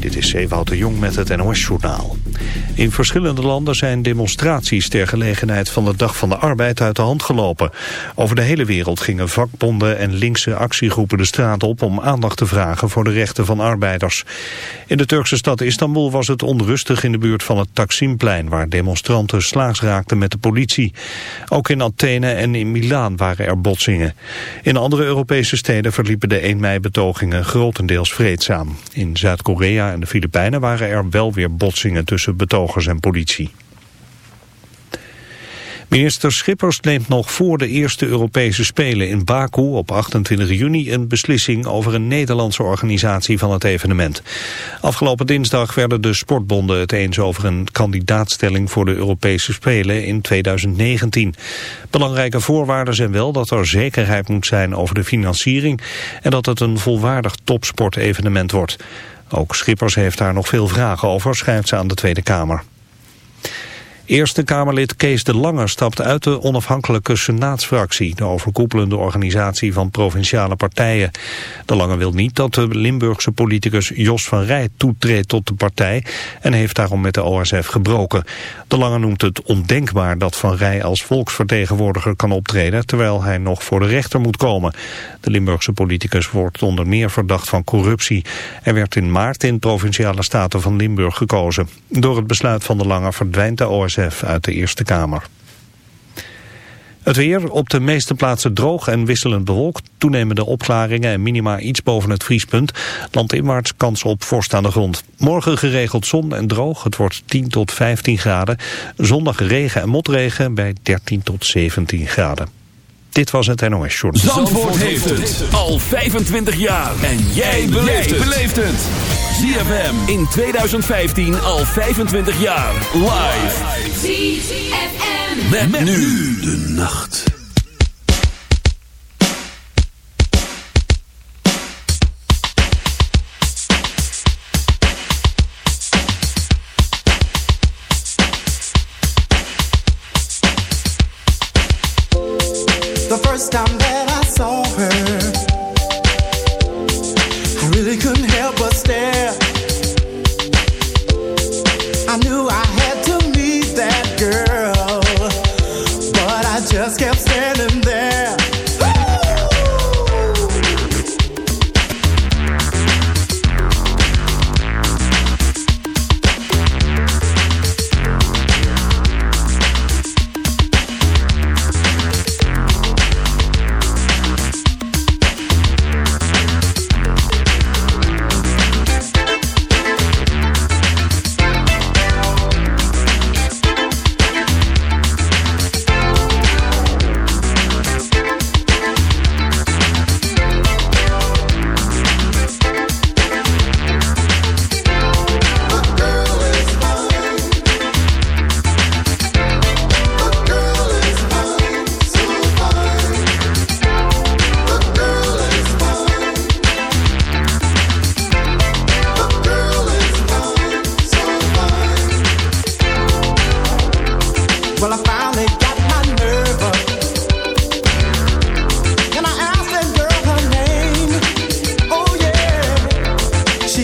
Mind. Is Ewout de Jong met het NOS-journaal. In verschillende landen zijn demonstraties ter gelegenheid van de Dag van de Arbeid uit de hand gelopen. Over de hele wereld gingen vakbonden en linkse actiegroepen de straat op om aandacht te vragen voor de rechten van arbeiders. In de Turkse stad Istanbul was het onrustig in de buurt van het Taksimplein, waar demonstranten slaags raakten met de politie. Ook in Athene en in Milaan waren er botsingen. In andere Europese steden verliepen de 1 mei-betogingen grotendeels vreedzaam. In Zuid-Korea en de Filipijnen waren er wel weer botsingen tussen betogers en politie. Minister Schippers neemt nog voor de eerste Europese Spelen in Baku op 28 juni een beslissing over een Nederlandse organisatie van het evenement. Afgelopen dinsdag werden de sportbonden het eens over een kandidaatstelling voor de Europese Spelen in 2019. Belangrijke voorwaarden zijn wel dat er zekerheid moet zijn over de financiering en dat het een volwaardig topsportevenement wordt. Ook Schippers heeft daar nog veel vragen over, schrijft ze aan de Tweede Kamer. Eerste Kamerlid Kees de Lange stapt uit de onafhankelijke Senaatsfractie, de overkoepelende organisatie van provinciale partijen. De Lange wil niet dat de Limburgse politicus Jos van Rij toetreedt tot de partij en heeft daarom met de OSF gebroken. De Lange noemt het ondenkbaar dat Van Rij als volksvertegenwoordiger kan optreden, terwijl hij nog voor de rechter moet komen. De Limburgse politicus wordt onder meer verdacht van corruptie. Er werd in maart in provinciale staten van Limburg gekozen. Door het besluit van de Lange verdwijnt de OSF uit de Eerste Kamer. Het weer op de meeste plaatsen droog en wisselend bewolkt. Toenemende opklaringen en minima iets boven het vriespunt. Landinwaarts kans op vorst aan de grond. Morgen geregeld zon en droog. Het wordt 10 tot 15 graden. Zondag regen en motregen bij 13 tot 17 graden. Dit was het NOS Short. Zandvoort, Zandvoort heeft het al 25 jaar. En jij beleeft het. ZFM in 2015 al 25 jaar. Live. ZFM. Met, met nu de nacht. The first time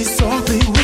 something.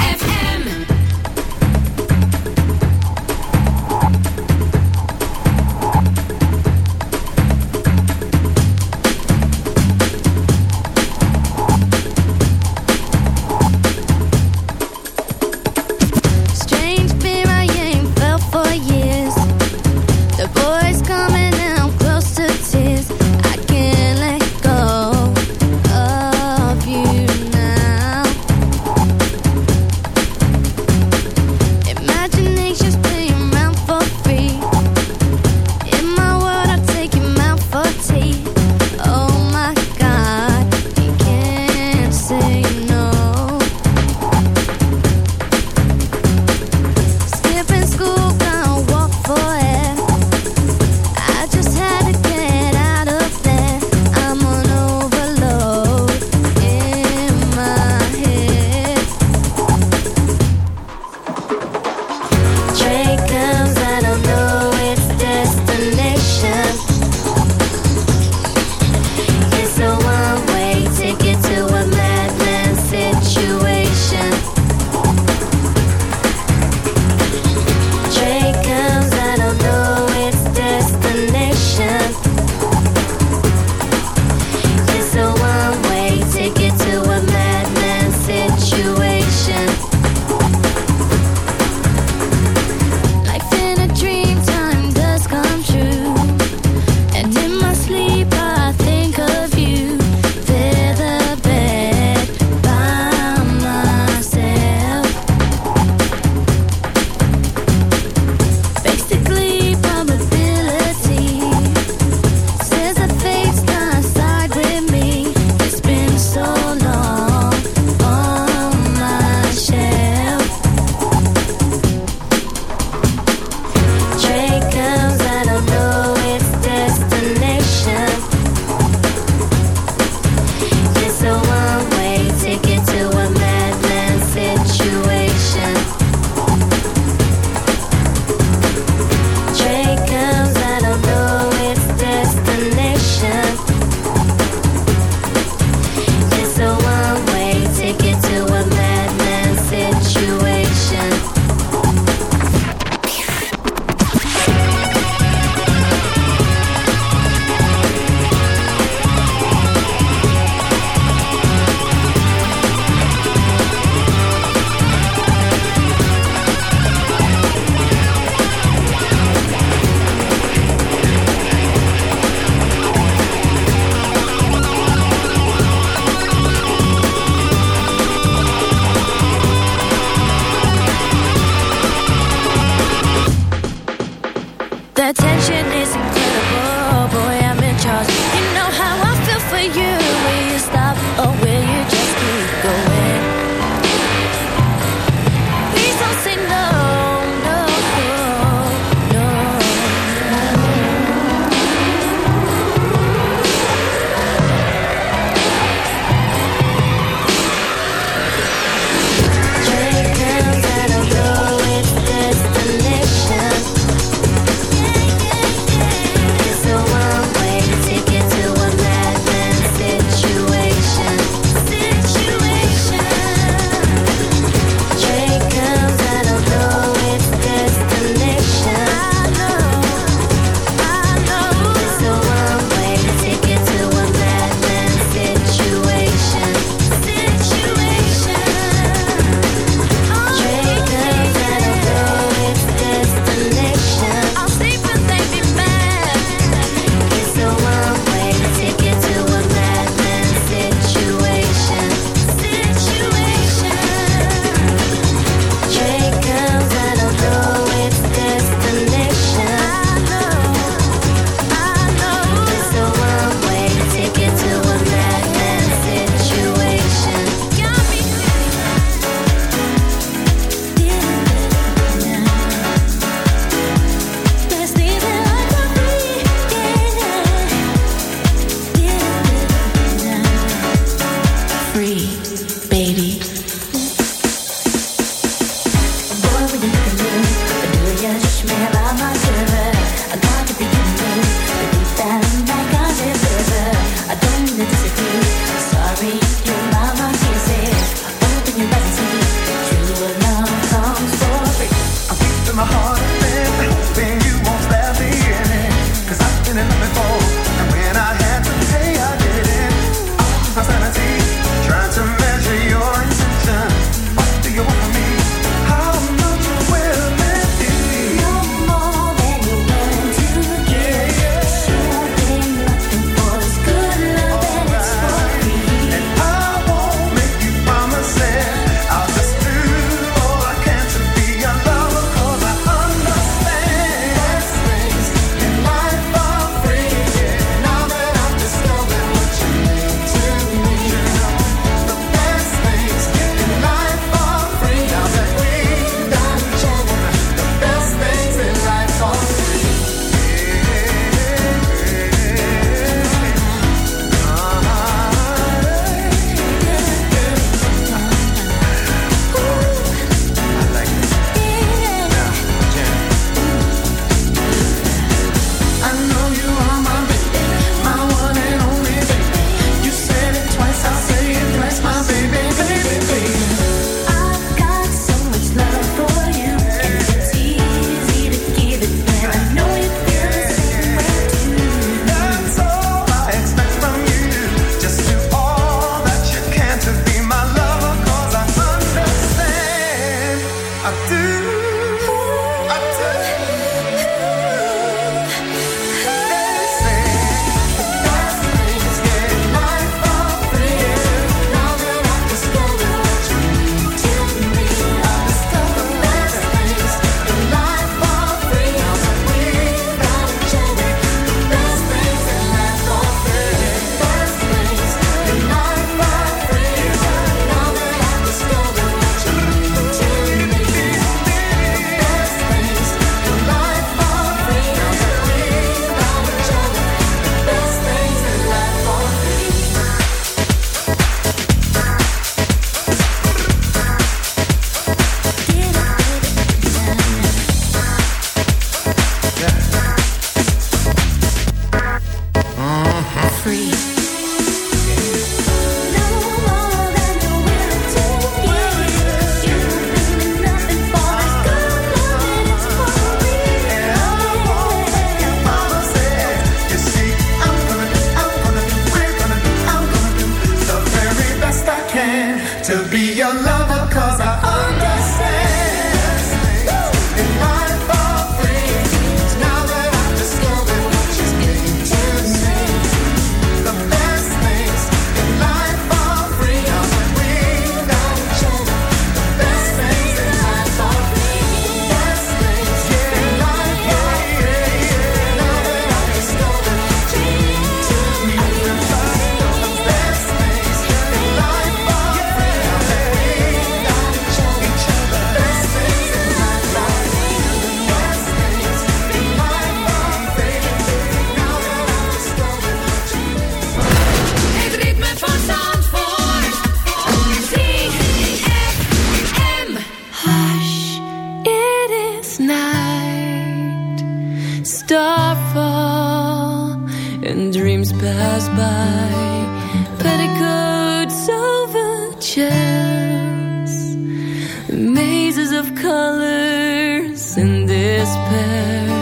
in despair.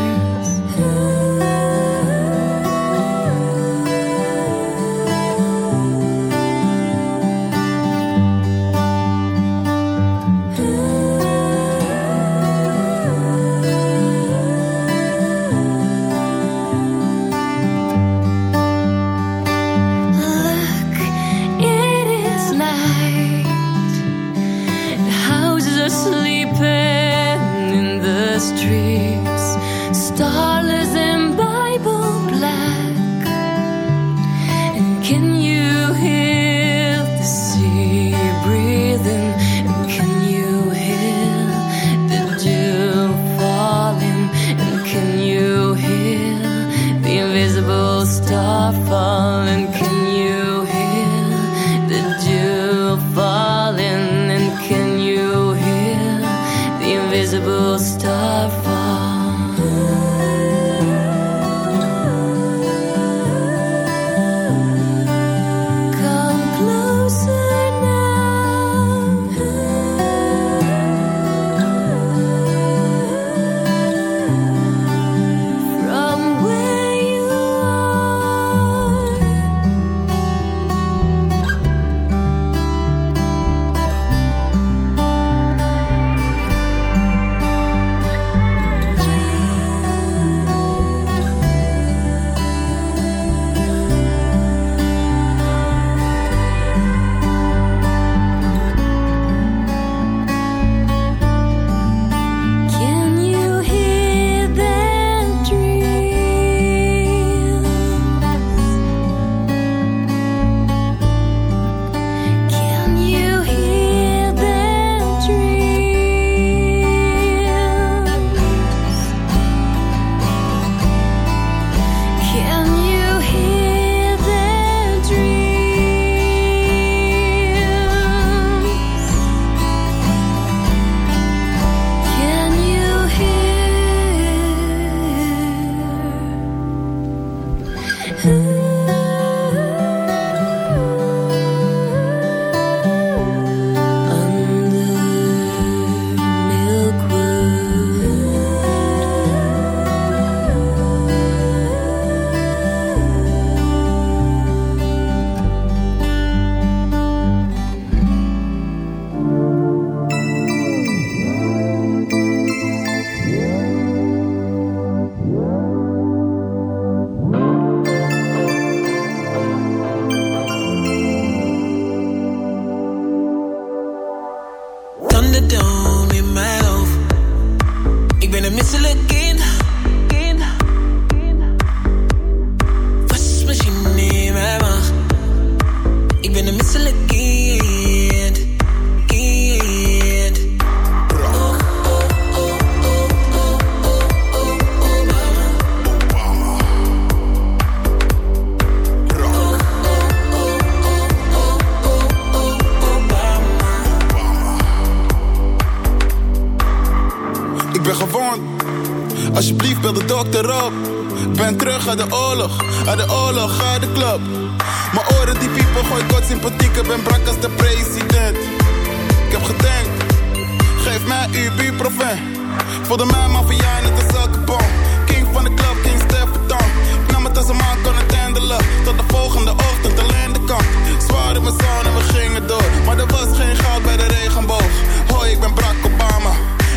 Mij maffia als elke bom. King van de club, King Stefan. Nam het als een man kon het handelen. Tot de volgende ochtend de kant. Zwaar in mijn zon en we gingen door. Maar er was geen goud bij de regenboog. Hoi, ik ben Barack Obama.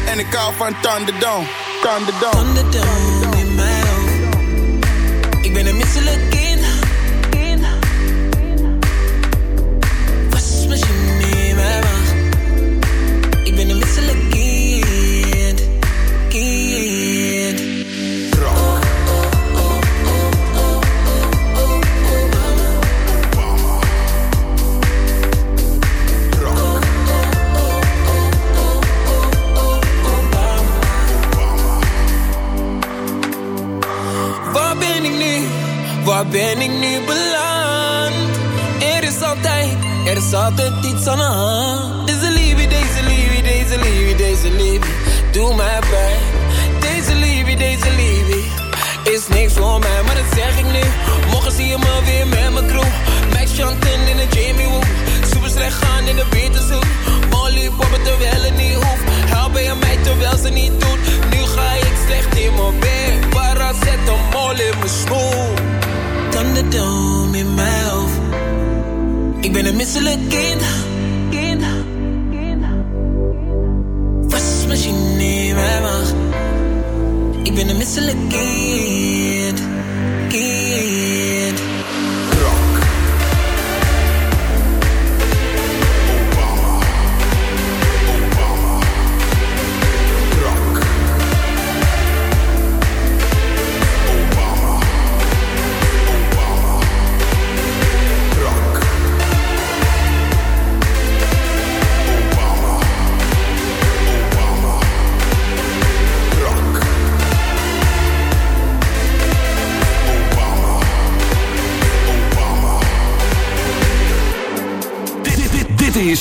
En ik hou van Thunderdome. Thunderdome. Thunderdome in hoofd. Ik ben een misselijk Waar ben ik nu beland? Er is altijd, er is altijd iets aan de hand. Deze liefde, deze liefde, deze liefde, deze liefde, doe mij pijn. Deze liefde, deze liefde, is niks voor mij, maar dat zeg ik nu. Morgen zie je me weer met mijn crew. Max Chanten in de Jamie Woo. Super slecht gaan in de Beterzoek. Molly poppen terwijl het niet Ik ben een misselijk kind. kind. maag. Ik ben een misselijk. Kind.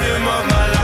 rhythm of my life.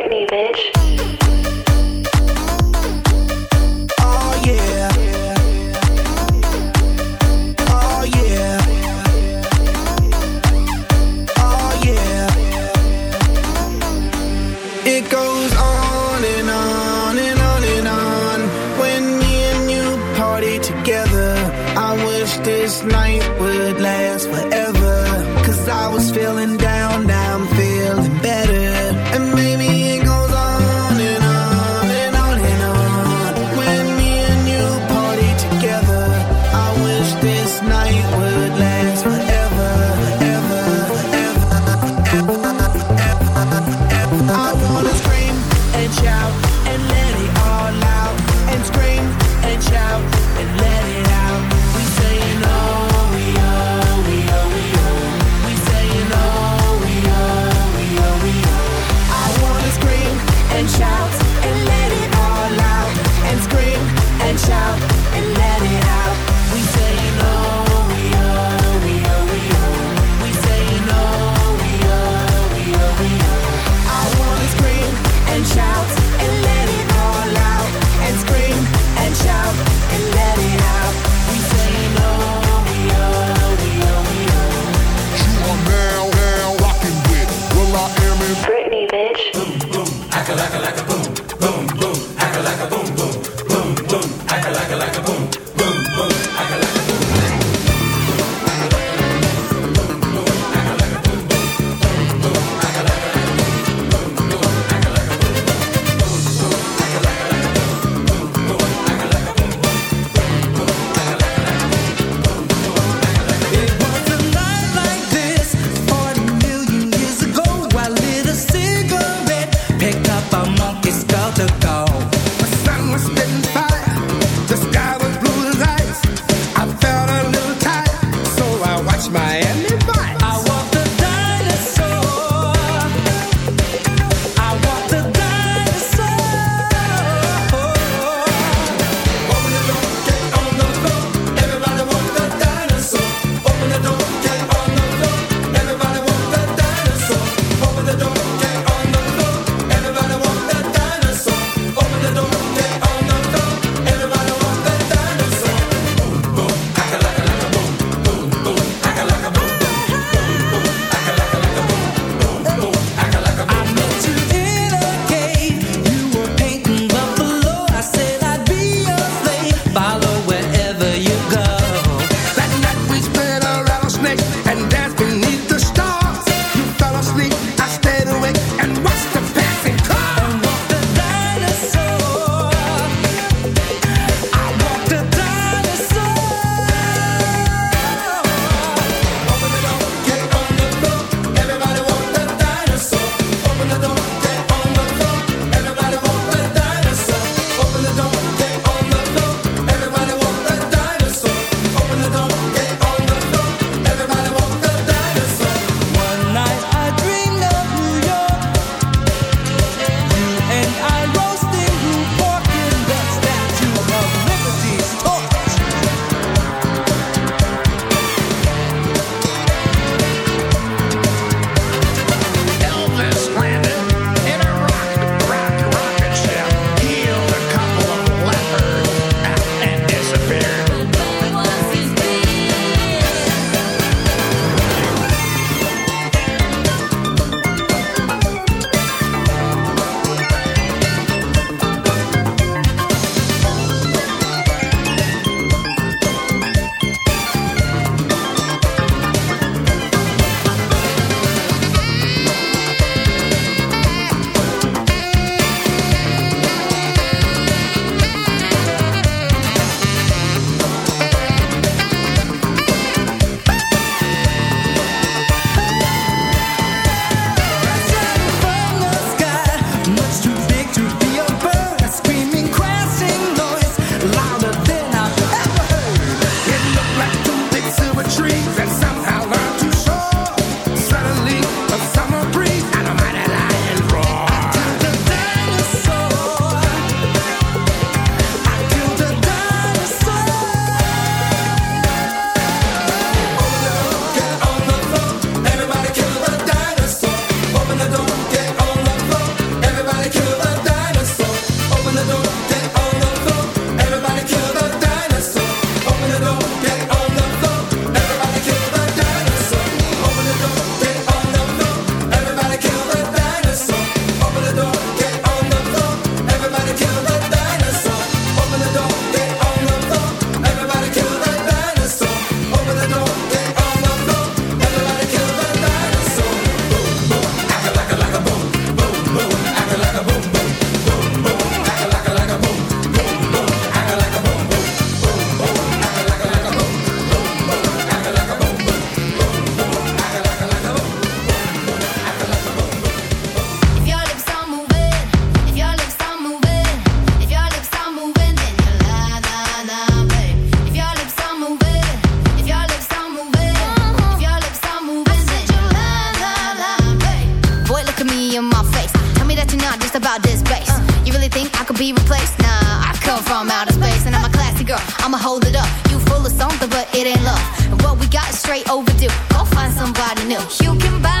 you can buy